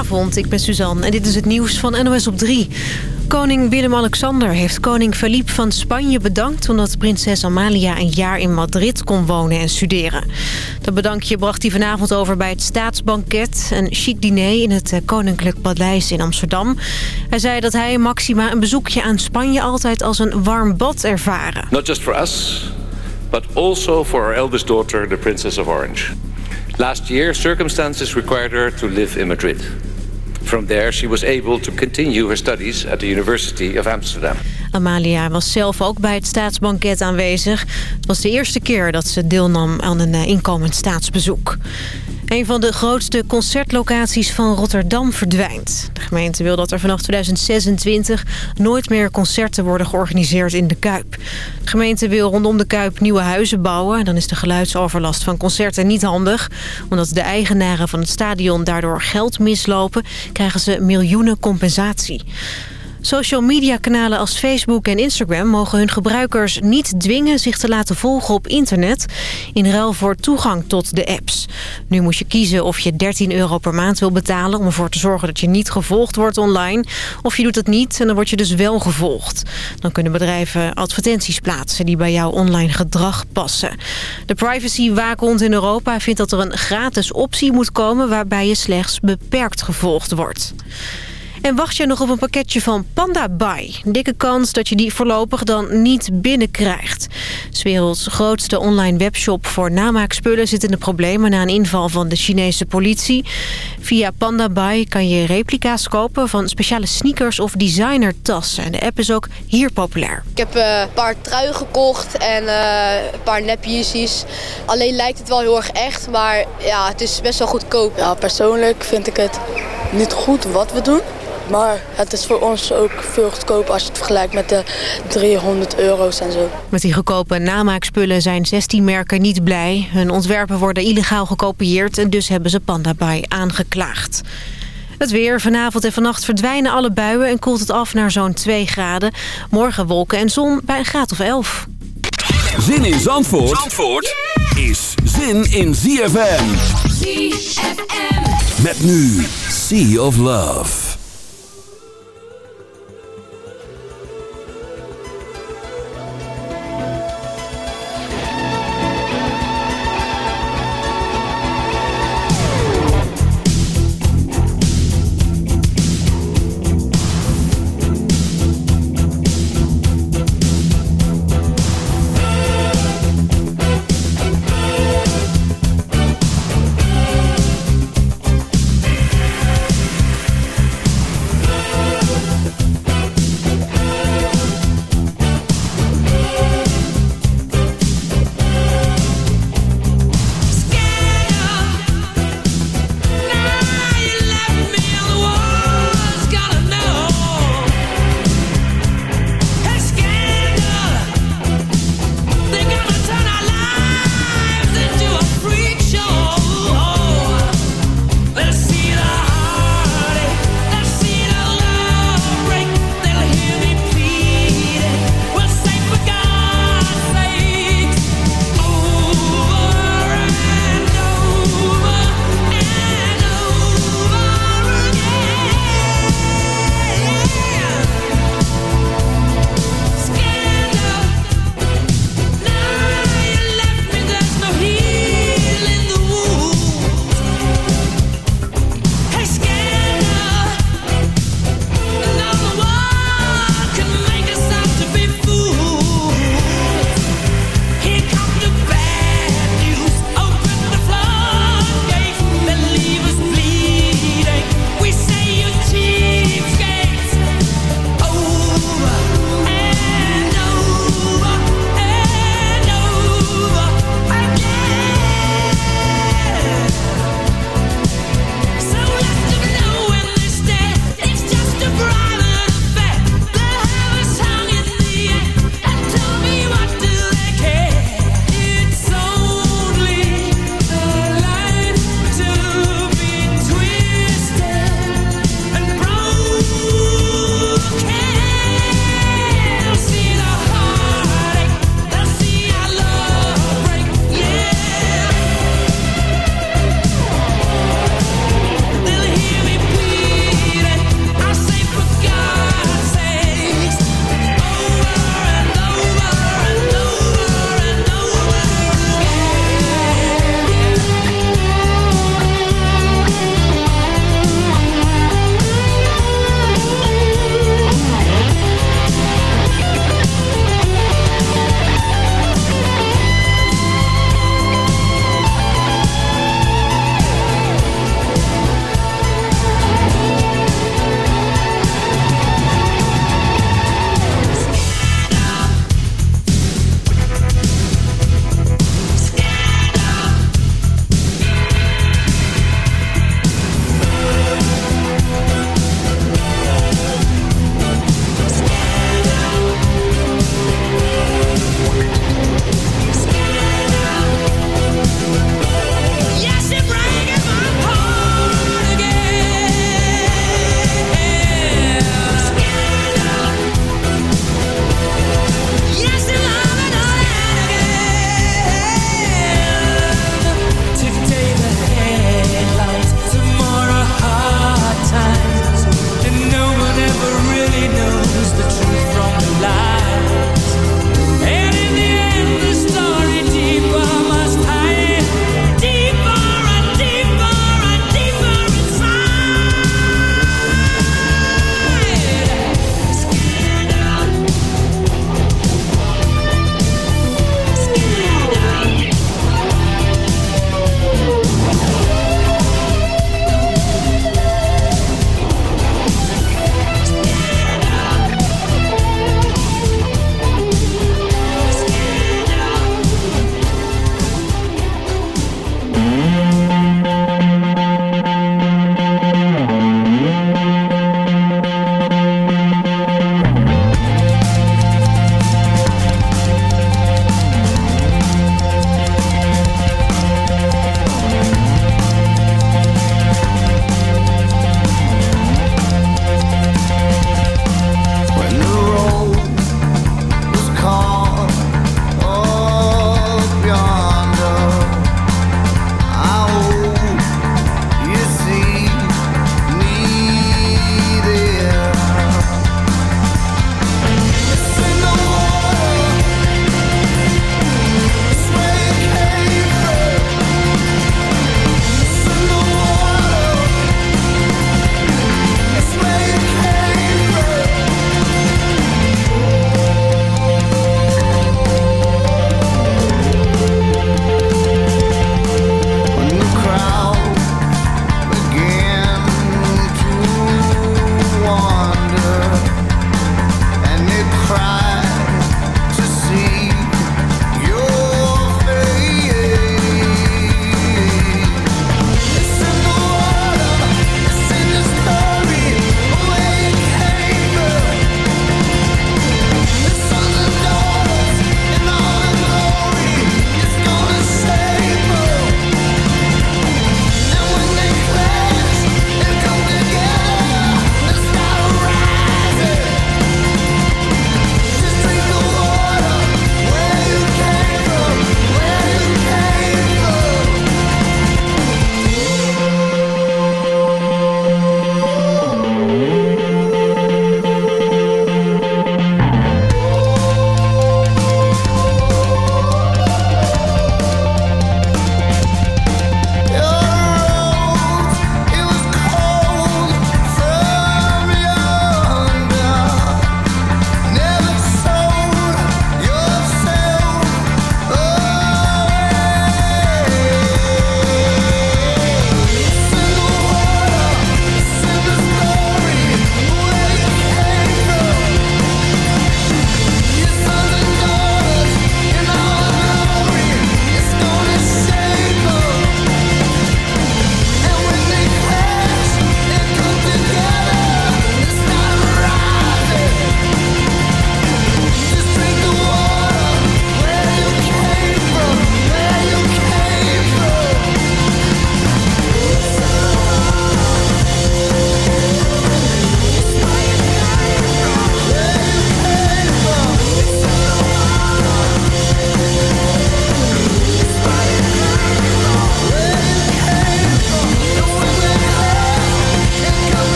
Goedenavond, ik ben Suzanne en dit is het nieuws van NOS op 3. Koning Willem-Alexander heeft koning Philippe van Spanje bedankt... omdat prinses Amalia een jaar in Madrid kon wonen en studeren. Dat bedankje bracht hij vanavond over bij het staatsbanket... een chic diner in het eh, Koninklijk Paleis in Amsterdam. Hij zei dat hij Maxima een bezoekje aan Spanje... altijd als een warm bad ervaren. Not just for us, but also for our eldest daughter, the Princess of Orange. Last year, circumstances required her to live in Madrid. From there, she was able to continue her studies at the University of Amsterdam. Amalia was zelf ook bij het staatsbanket aanwezig. Het was de eerste keer dat ze deelnam aan een eh, inkomend staatsbezoek. Een van de grootste concertlocaties van Rotterdam verdwijnt. De gemeente wil dat er vanaf 2026 nooit meer concerten worden georganiseerd in de Kuip. De gemeente wil rondom de Kuip nieuwe huizen bouwen. Dan is de geluidsoverlast van concerten niet handig. Omdat de eigenaren van het stadion daardoor geld mislopen... krijgen ze miljoenen compensatie. Social media kanalen als Facebook en Instagram mogen hun gebruikers niet dwingen zich te laten volgen op internet in ruil voor toegang tot de apps. Nu moet je kiezen of je 13 euro per maand wil betalen om ervoor te zorgen dat je niet gevolgd wordt online. Of je doet het niet en dan word je dus wel gevolgd. Dan kunnen bedrijven advertenties plaatsen die bij jouw online gedrag passen. De privacywaakhond in Europa vindt dat er een gratis optie moet komen waarbij je slechts beperkt gevolgd wordt. En wacht je nog op een pakketje van Panda Buy? Dikke kans dat je die voorlopig dan niet binnenkrijgt. S werelds grootste online webshop voor namaakspullen zit in de problemen... na een inval van de Chinese politie. Via Panda Buy kan je replica's kopen van speciale sneakers of designertassen. En de app is ook hier populair. Ik heb uh, een paar truien gekocht en uh, een paar nepjezies. Alleen lijkt het wel heel erg echt, maar ja, het is best wel goedkoop. Ja, persoonlijk vind ik het niet goed wat we doen. Maar het is voor ons ook veel goedkoper als je het vergelijkt met de 300 euro's en zo. Met die goedkope namaakspullen zijn 16 merken niet blij. Hun ontwerpen worden illegaal gekopieerd en dus hebben ze Pandabuy aangeklaagd. Het weer. Vanavond en vannacht verdwijnen alle buien en koelt het af naar zo'n 2 graden. Morgen wolken en zon bij een graad of 11. Zin in Zandvoort, Zandvoort is zin in ZFM. ZFM. Met nu Sea of Love.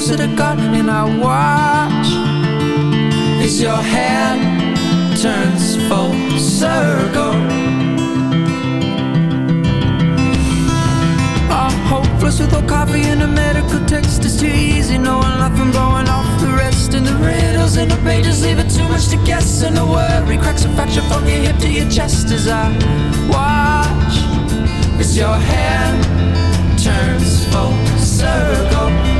close to the gun and I watch As your hand turns full circle. I'm hopeless with no coffee and a medical text. It's too easy Knowing life and blowing off the rest. And the riddles in the pages leave it too much to guess. And the worry cracks and fracture from your hip to your chest As I watch as your hand turns full circle.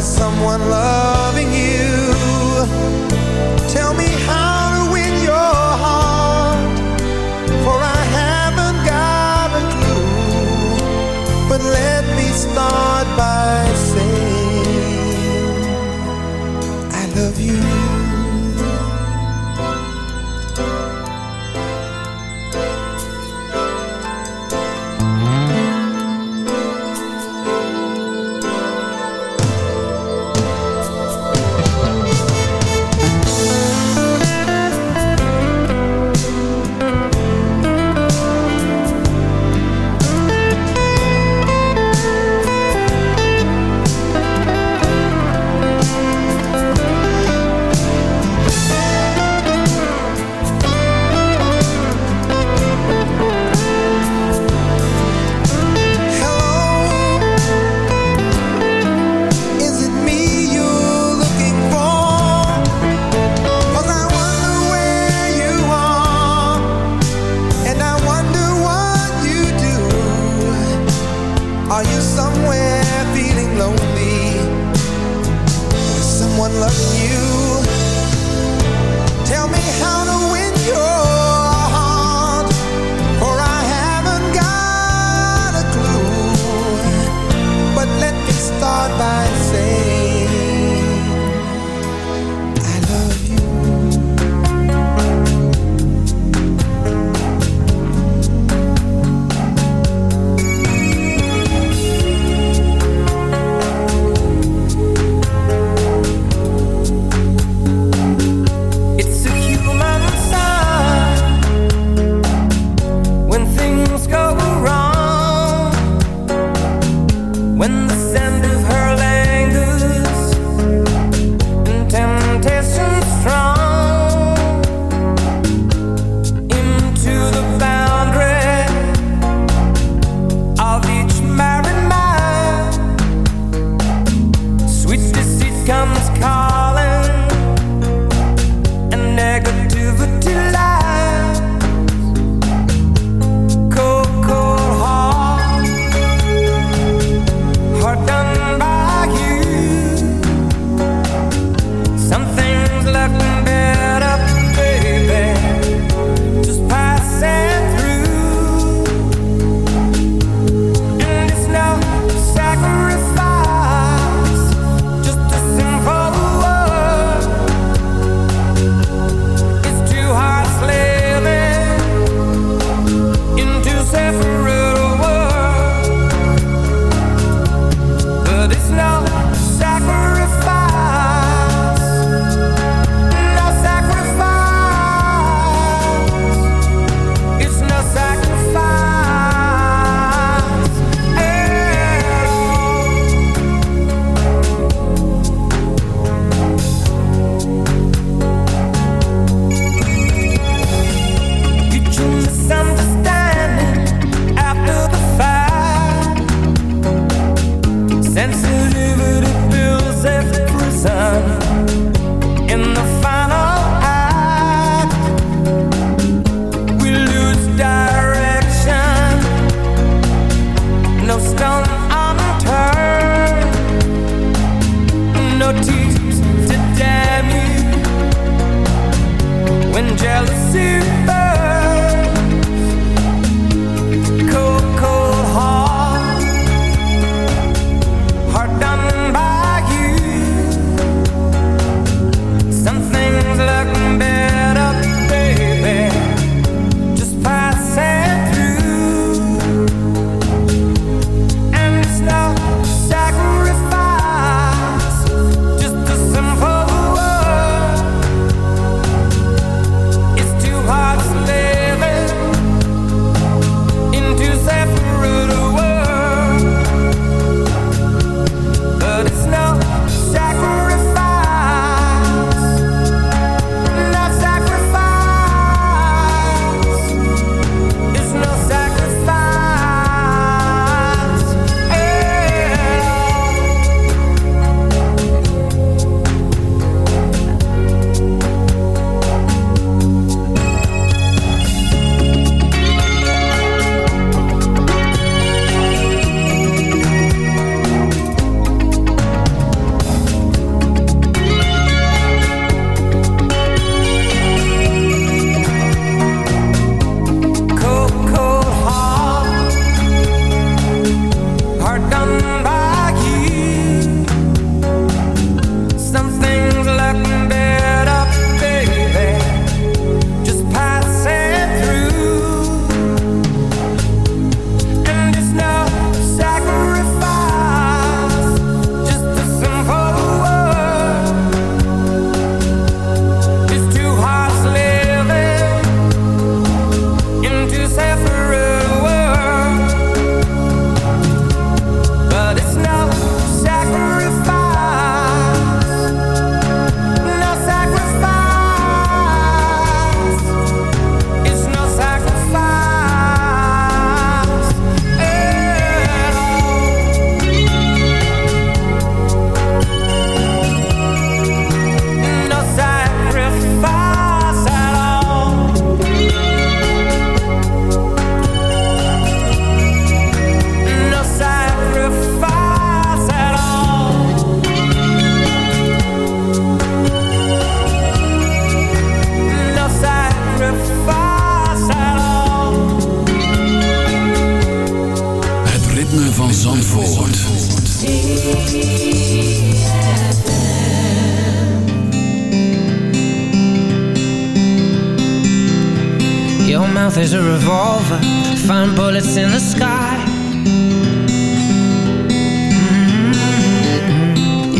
by someone loving you. Tell me how to win your heart For I haven't got a clue. But let me start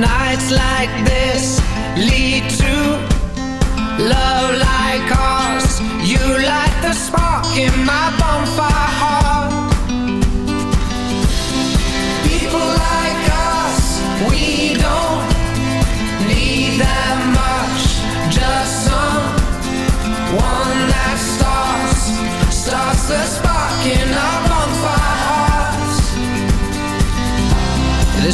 nights like this lead to love like ours.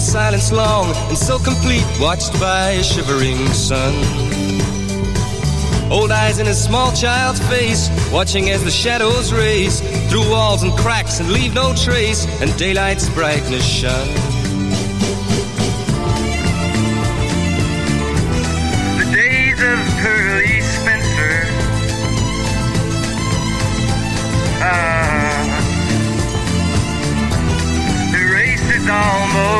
in silence long and so complete, watched by a shivering sun. Old eyes in a small child's face, watching as the shadows race through walls and cracks and leave no trace, and daylight's brightness shine. The days of Pearly Spencer. Ah, the race is almost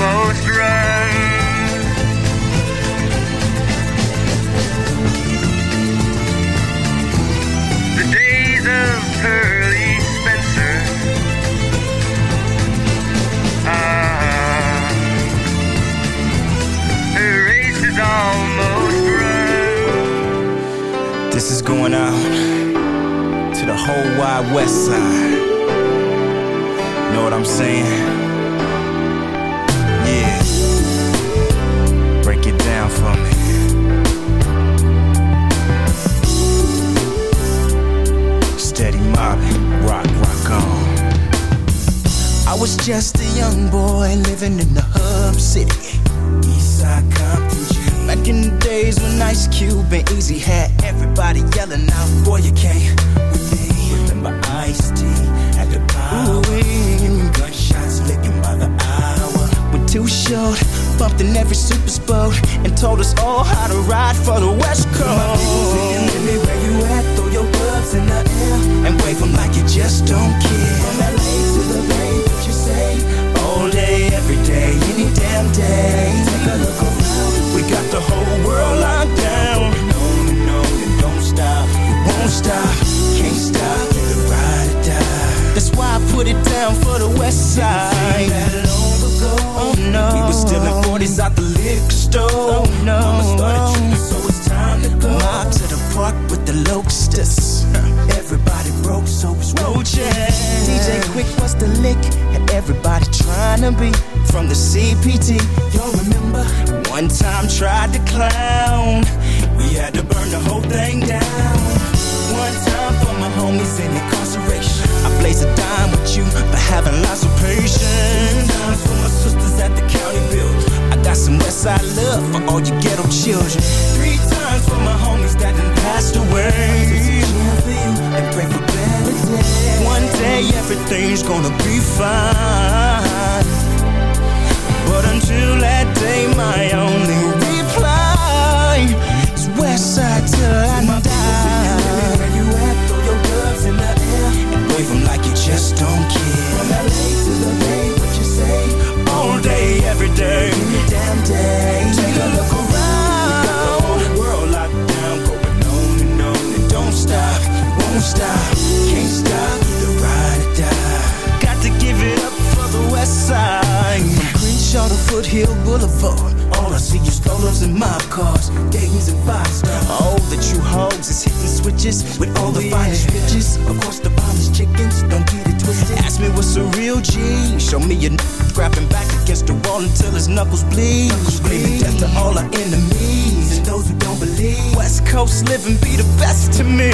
Almost run. The days of Pearly Spencer. Ah, race is almost run. This is going out to the whole wide west side. Know what I'm saying? Down for me. Steady mobbing, rock, rock on. I was just a young boy living in the hub city. Eastside Compton. Back in the days when Ice Cube and Eazy had everybody yelling out, Boy, you can't with me. Remember Ice T at the power. Gunshots licking by the hour. We're too short, bumped in every super boat, and told us all how to ride for the West Coast. Baby, where you at? Throw your gloves in the air and wave them like you just don't care. From LA to the Bay, what you say? All day, every day, any damn day. Take a look around, we got the whole world locked down. No, no, no, don't stop, you won't stop, can't stop, you ride or die. That's why I put it down for the West Side. Oh no, we were still in 40s out the liquor store. Oh no, Mama started tripping, so it's time to go. Mob to the park with the locusts. Everybody broke, so it's roaches. DJ Quik was the lick, and everybody trying to be from the CPT. Y'all remember? One time tried to clown. We had to burn the whole thing down. Time my homies in incarceration. I blaze a dime with you for having lots of patience. Two for my sisters at the county build. I got some Westside love for all you ghetto children. Three times for my homies that done passed away. For you and pray for better days. One day everything's gonna be fine. But until that day, my only reply is Westside till I die. Wave 'em like you just don't care. From LA to the Bay, what you say? All day, every day, any damn day. Take a look around. The whole world locked down, going on and on and don't stop, won't stop, can't stop, either ride or die. Got to give it up for the West Side. From Crenshaw to Foothill Boulevard. All I see is strollers and mob cars, Dayton's and five stars. All the true hoes riches with all the finest bitches. Of course, the finest chickens don't get it twisted. Ask me what's a real G. Show me a n grabbing back against the wall until his knuckles bleed. Screaming death to all our enemies and those who don't believe. West Coast living be the best to me.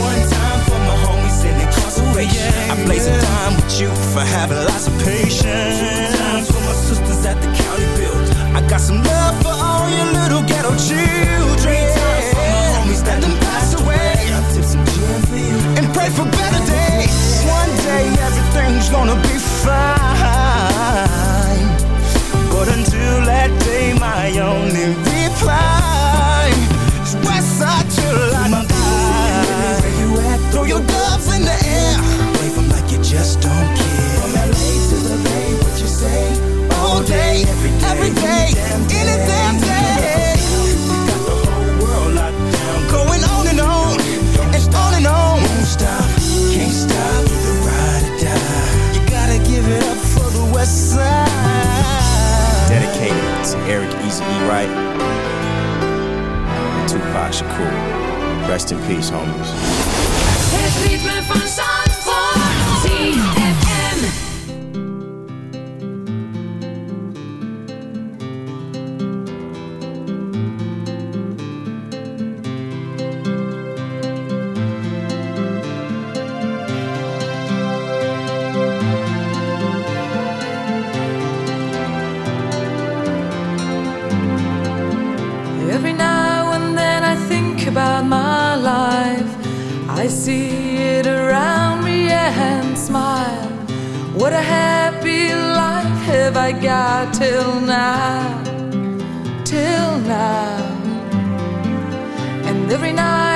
One time for my homies in incarceration. I blaze a dime with you for having lots of patience. Two times for my sisters at the county build. I got some love But until that day, my only reply is side My baby, you at? Throw your gloves in the air. Like you just don't care. From LA to the Bay, what you say? All, day, every day, every day, anything. Be Right, and Tupac Shakur. Rest in peace, homies. I got till now, till now. And every night.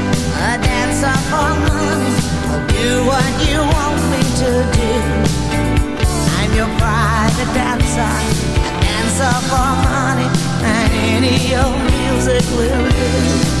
money. I'll do what you want me to do. I'm your private dancer, a dancer for money, and any old music will do.